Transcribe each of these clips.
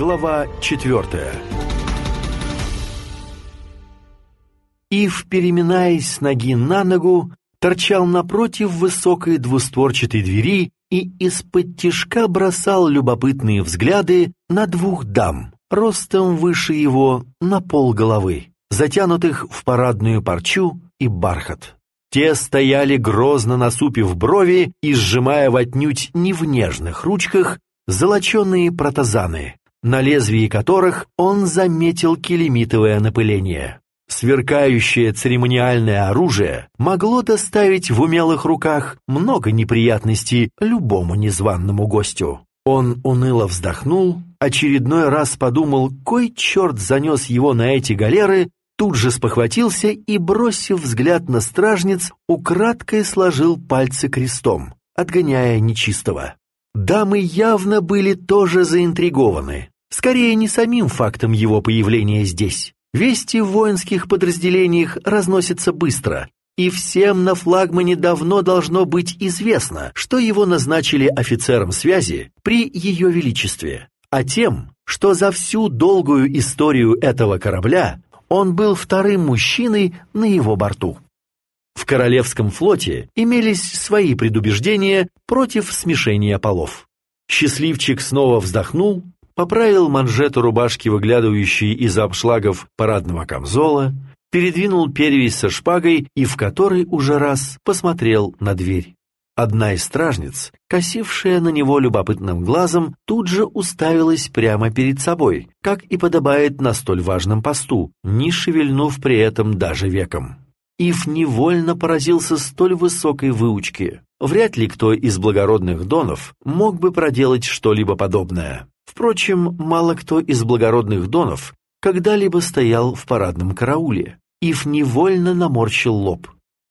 Глава четвертая Ив, переминаясь с ноги на ногу, торчал напротив высокой двустворчатой двери и из-под тишка бросал любопытные взгляды на двух дам, ростом выше его на пол головы, затянутых в парадную парчу и бархат. Те стояли грозно насупив брови и сжимая в отнюдь не в нежных ручках золоченые протазаны, на лезвии которых он заметил килимитовое напыление. Сверкающее церемониальное оружие могло доставить в умелых руках много неприятностей любому незваному гостю. Он уныло вздохнул, очередной раз подумал, кой черт занес его на эти галеры, тут же спохватился и, бросив взгляд на стражниц, украдкой сложил пальцы крестом, отгоняя нечистого. Дамы явно были тоже заинтригованы, скорее не самим фактом его появления здесь. Вести в воинских подразделениях разносятся быстро, и всем на флагмане давно должно быть известно, что его назначили офицером связи при Ее Величестве, а тем, что за всю долгую историю этого корабля он был вторым мужчиной на его борту. В Королевском флоте имелись свои предубеждения против смешения полов. Счастливчик снова вздохнул поправил манжету рубашки, выглядывающей из обшлагов парадного камзола, передвинул перевязь со шпагой и в который уже раз посмотрел на дверь. Одна из стражниц, косившая на него любопытным глазом, тут же уставилась прямо перед собой, как и подобает на столь важном посту, не шевельнув при этом даже веком. Ив невольно поразился столь высокой выучке. Вряд ли кто из благородных донов мог бы проделать что-либо подобное. Впрочем, мало кто из благородных донов когда-либо стоял в парадном карауле. Ив невольно наморщил лоб.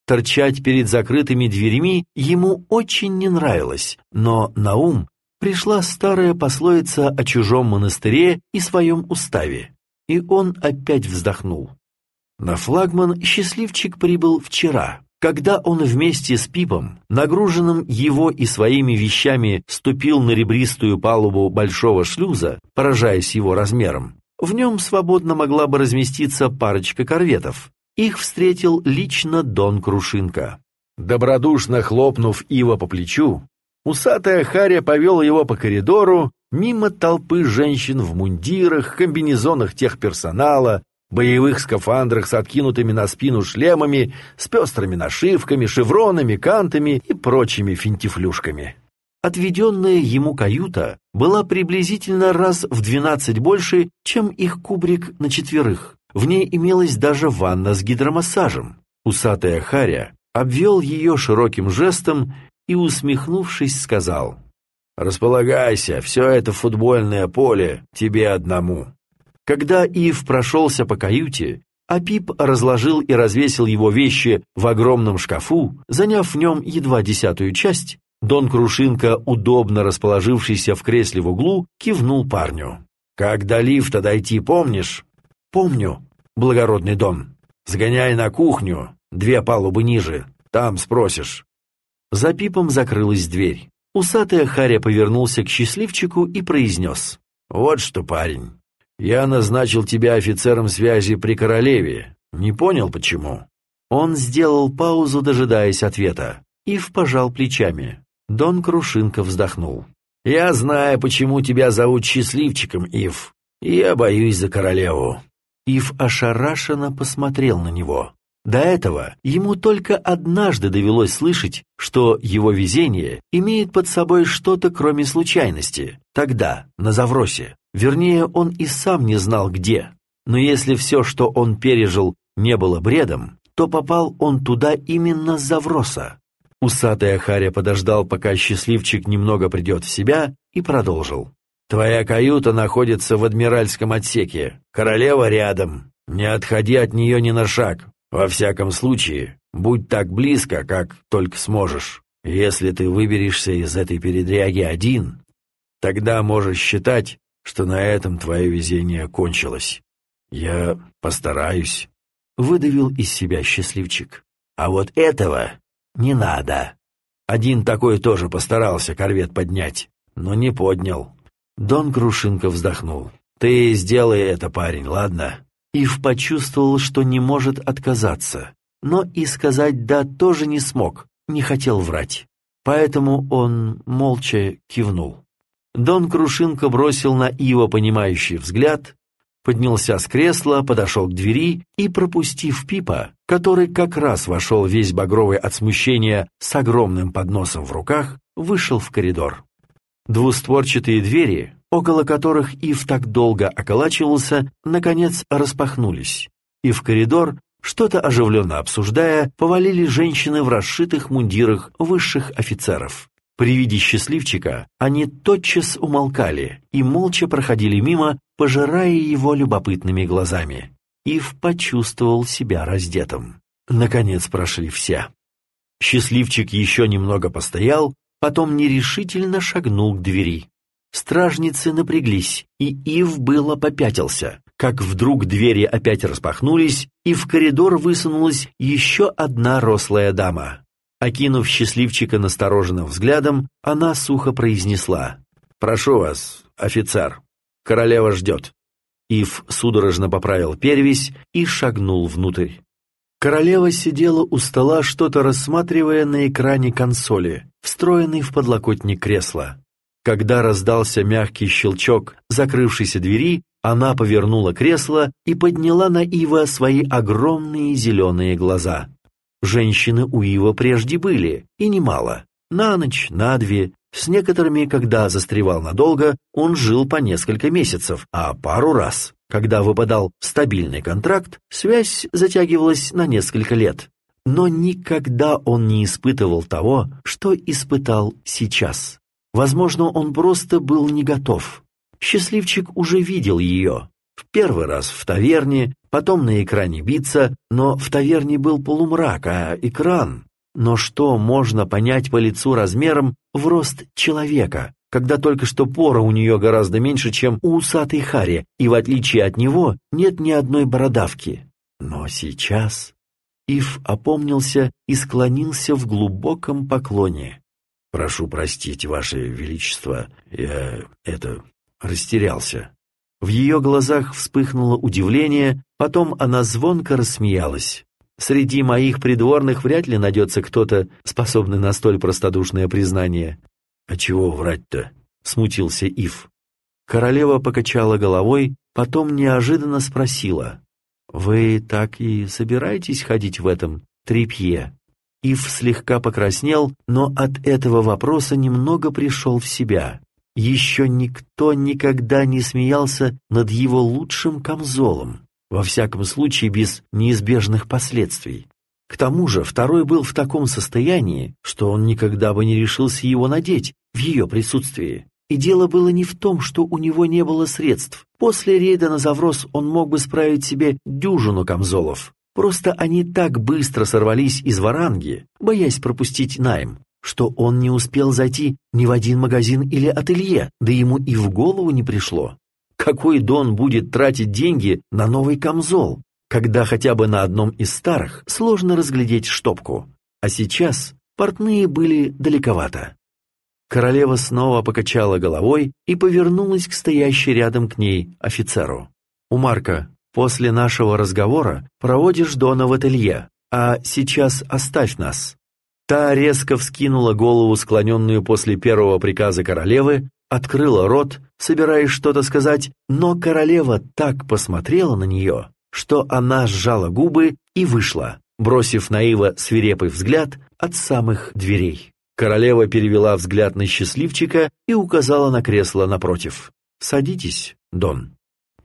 Торчать перед закрытыми дверями ему очень не нравилось, но на ум пришла старая пословица о чужом монастыре и своем уставе, и он опять вздохнул. На флагман счастливчик прибыл вчера, когда он вместе с Пипом, нагруженным его и своими вещами, ступил на ребристую палубу большого шлюза, поражаясь его размером, в нем свободно могла бы разместиться парочка корветов. Их встретил лично Дон Крушинка. Добродушно хлопнув Ива по плечу, усатая Харя повел его по коридору мимо толпы женщин в мундирах, комбинезонах техперсонала, боевых скафандрах с откинутыми на спину шлемами, с пестрыми нашивками, шевронами, кантами и прочими финтифлюшками. Отведенная ему каюта была приблизительно раз в двенадцать больше, чем их кубрик на четверых. В ней имелась даже ванна с гидромассажем. Усатая Харя обвел ее широким жестом и, усмехнувшись, сказал, «Располагайся, все это футбольное поле тебе одному». Когда Ив прошелся по каюте, а Пип разложил и развесил его вещи в огромном шкафу, заняв в нем едва десятую часть, Дон Крушинка, удобно расположившийся в кресле в углу, кивнул парню. «Как до лифта дойти, помнишь?» «Помню, благородный Дон. Сгоняй на кухню, две палубы ниже, там спросишь». За Пипом закрылась дверь. Усатая Харя повернулся к счастливчику и произнес. «Вот что, парень, я назначил тебя офицером связи при королеве. Не понял, почему?» Он сделал паузу, дожидаясь ответа. Ив пожал плечами. Дон Крушинка вздохнул. «Я знаю, почему тебя зовут счастливчиком, Ив. Я боюсь за королеву». Ив ошарашенно посмотрел на него. До этого ему только однажды довелось слышать, что его везение имеет под собой что-то кроме случайности. Тогда, на Завросе. Вернее, он и сам не знал где. Но если все, что он пережил, не было бредом, то попал он туда именно с Завроса. Усатый Ахаря подождал, пока счастливчик немного придет в себя, и продолжил. «Твоя каюта находится в адмиральском отсеке. Королева рядом. Не отходи от нее ни на шаг. Во всяком случае, будь так близко, как только сможешь. Если ты выберешься из этой передряги один, тогда можешь считать, что на этом твое везение кончилось. Я постараюсь, — выдавил из себя счастливчик. А вот этого не надо. Один такой тоже постарался корвет поднять, но не поднял. Дон Крушинка вздохнул. «Ты сделай это, парень, ладно?» Ив почувствовал, что не может отказаться, но и сказать «да» тоже не смог, не хотел врать. Поэтому он молча кивнул. Дон Крушинка бросил на Ива понимающий взгляд, поднялся с кресла, подошел к двери и, пропустив Пипа, который как раз вошел весь багровый от смущения с огромным подносом в руках, вышел в коридор. Двустворчатые двери, около которых Ив так долго околачивался, наконец распахнулись, и в коридор, что-то оживленно обсуждая, повалили женщины в расшитых мундирах высших офицеров. При виде счастливчика они тотчас умолкали и молча проходили мимо, пожирая его любопытными глазами. Ив почувствовал себя раздетым. Наконец прошли все. Счастливчик еще немного постоял, потом нерешительно шагнул к двери. Стражницы напряглись, и Ив было попятился, как вдруг двери опять распахнулись, и в коридор высунулась еще одна рослая дама. Окинув счастливчика настороженным взглядом, она сухо произнесла «Прошу вас, офицер, королева ждет». Ив судорожно поправил перевязь и шагнул внутрь. Королева сидела у стола, что-то рассматривая на экране консоли, встроенной в подлокотник кресла. Когда раздался мягкий щелчок закрывшейся двери, она повернула кресло и подняла на Ива свои огромные зеленые глаза. Женщины у Ива прежде были, и немало. На ночь, на две, с некоторыми, когда застревал надолго, он жил по несколько месяцев, а пару раз, когда выпадал стабильный контракт, связь затягивалась на несколько лет. Но никогда он не испытывал того, что испытал сейчас. Возможно, он просто был не готов. Счастливчик уже видел ее. В первый раз в таверне, потом на экране биться, но в таверне был полумрак, а экран... Но что можно понять по лицу размером в рост человека, когда только что пора у нее гораздо меньше, чем у усатой Хари, и в отличие от него нет ни одной бородавки. Но сейчас... Ив опомнился и склонился в глубоком поклоне. «Прошу простить, Ваше Величество, я это... растерялся». В ее глазах вспыхнуло удивление, потом она звонко рассмеялась. «Среди моих придворных вряд ли найдется кто-то, способный на столь простодушное признание». «А чего врать-то?» — смутился Ив. Королева покачала головой, потом неожиданно спросила. «Вы так и собираетесь ходить в этом трепье?» Ив слегка покраснел, но от этого вопроса немного пришел в себя. Еще никто никогда не смеялся над его лучшим камзолом, во всяком случае без неизбежных последствий. К тому же второй был в таком состоянии, что он никогда бы не решился его надеть в ее присутствии. И дело было не в том, что у него не было средств. После рейда на Заврос он мог бы справить себе дюжину камзолов. Просто они так быстро сорвались из варанги, боясь пропустить найм, что он не успел зайти ни в один магазин или ателье, да ему и в голову не пришло. Какой Дон будет тратить деньги на новый камзол, когда хотя бы на одном из старых сложно разглядеть штопку? А сейчас портные были далековато. Королева снова покачала головой и повернулась к стоящей рядом к ней офицеру. «У Марка, после нашего разговора проводишь Дона в ателье, а сейчас оставь нас». Та резко вскинула голову, склоненную после первого приказа королевы, открыла рот, собираясь что-то сказать, но королева так посмотрела на нее, что она сжала губы и вышла, бросив на Ива свирепый взгляд от самых дверей. Королева перевела взгляд на счастливчика и указала на кресло напротив. «Садитесь, Дон».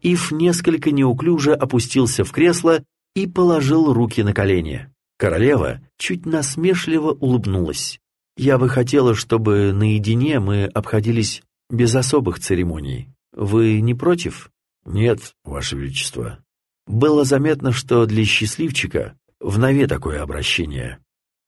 Ив несколько неуклюже опустился в кресло и положил руки на колени. Королева чуть насмешливо улыбнулась. «Я бы хотела, чтобы наедине мы обходились без особых церемоний. Вы не против?» «Нет, Ваше Величество». Было заметно, что для счастливчика в нове такое обращение.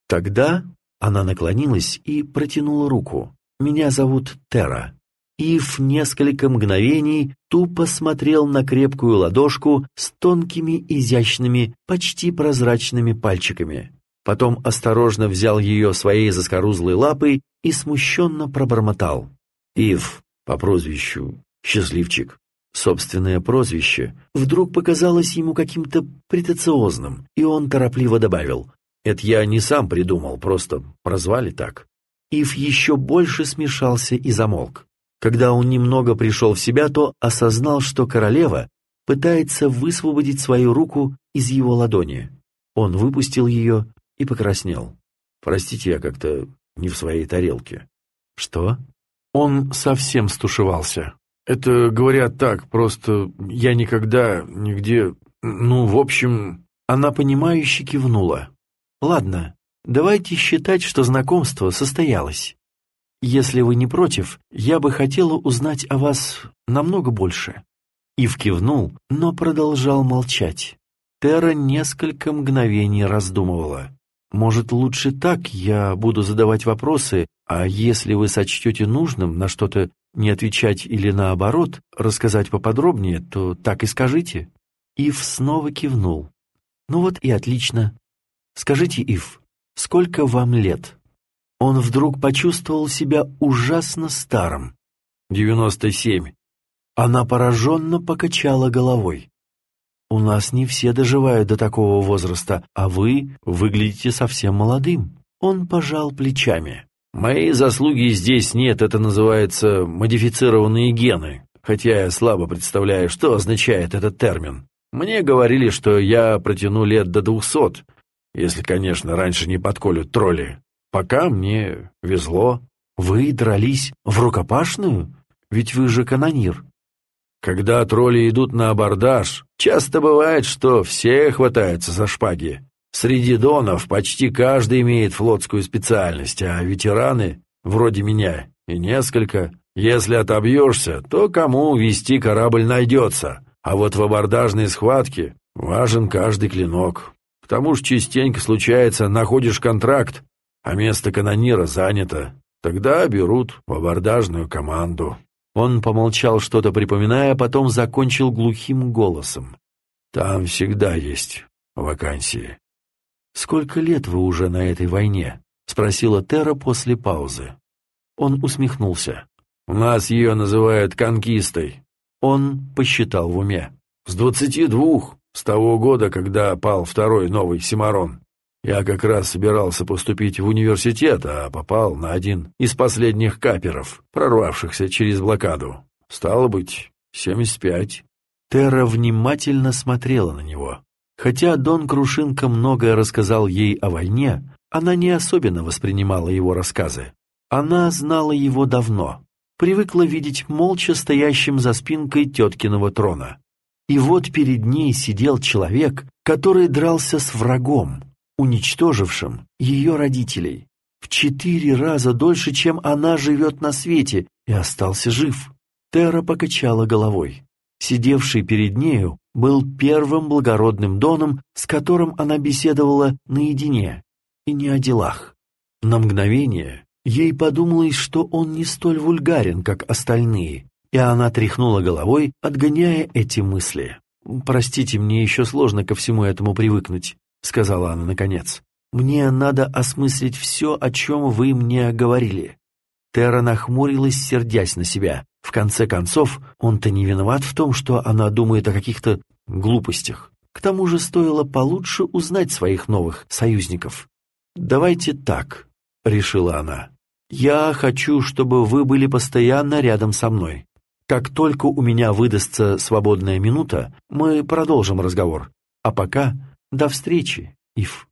Тогда она наклонилась и протянула руку. «Меня зовут Тера. Ив несколько мгновений тупо смотрел на крепкую ладошку с тонкими, изящными, почти прозрачными пальчиками. Потом осторожно взял ее своей заскорузлой лапой и смущенно пробормотал. «Ив, по прозвищу Счастливчик, Собственное прозвище вдруг показалось ему каким-то претенциозным, и он торопливо добавил «Это я не сам придумал, просто прозвали так». Ив еще больше смешался и замолк. Когда он немного пришел в себя, то осознал, что королева пытается высвободить свою руку из его ладони. Он выпустил ее и покраснел. «Простите, я как-то не в своей тарелке». «Что?» Он совсем стушевался. Это говорят так, просто я никогда, нигде... Ну, в общем...» Она понимающе кивнула. «Ладно, давайте считать, что знакомство состоялось. Если вы не против, я бы хотела узнать о вас намного больше». Ив кивнул, но продолжал молчать. Тера несколько мгновений раздумывала. «Может, лучше так я буду задавать вопросы, а если вы сочтете нужным на что-то не отвечать или наоборот, рассказать поподробнее, то так и скажите». Ив снова кивнул. «Ну вот и отлично. Скажите, Ив, сколько вам лет?» Он вдруг почувствовал себя ужасно старым. «Девяносто семь». Она пораженно покачала головой. «У нас не все доживают до такого возраста, а вы выглядите совсем молодым». Он пожал плечами. Моей заслуги здесь нет, это называется модифицированные гены, хотя я слабо представляю, что означает этот термин. Мне говорили, что я протяну лет до двухсот, если, конечно, раньше не подколют тролли. Пока мне везло. Вы дрались в рукопашную? Ведь вы же канонир. Когда тролли идут на абордаж, часто бывает, что все хватаются за шпаги. Среди донов почти каждый имеет флотскую специальность, а ветераны, вроде меня, и несколько. Если отобьешься, то кому вести корабль найдется, а вот в абордажной схватке важен каждый клинок. К тому же частенько случается, находишь контракт, а место канонира занято. Тогда берут в абордажную команду. Он помолчал, что-то припоминая, а потом закончил глухим голосом. Там всегда есть вакансии. «Сколько лет вы уже на этой войне?» — спросила Тера после паузы. Он усмехнулся. «У нас ее называют конкистой». Он посчитал в уме. «С двадцати двух, с того года, когда пал второй новый Симарон. Я как раз собирался поступить в университет, а попал на один из последних каперов, прорвавшихся через блокаду. Стало быть, семьдесят пять». Тера внимательно смотрела на него. Хотя Дон Крушинка многое рассказал ей о войне, она не особенно воспринимала его рассказы. Она знала его давно, привыкла видеть молча стоящим за спинкой теткиного трона. И вот перед ней сидел человек, который дрался с врагом, уничтожившим ее родителей. В четыре раза дольше, чем она живет на свете, и остался жив. Тера покачала головой. Сидевший перед нею был первым благородным доном, с которым она беседовала наедине, и не о делах. На мгновение ей подумалось, что он не столь вульгарен, как остальные, и она тряхнула головой, отгоняя эти мысли. «Простите, мне еще сложно ко всему этому привыкнуть», — сказала она наконец. «Мне надо осмыслить все, о чем вы мне говорили». Тера нахмурилась, сердясь на себя. В конце концов, он-то не виноват в том, что она думает о каких-то глупостях. К тому же стоило получше узнать своих новых союзников. «Давайте так», — решила она. «Я хочу, чтобы вы были постоянно рядом со мной. Как только у меня выдастся свободная минута, мы продолжим разговор. А пока до встречи, Ив».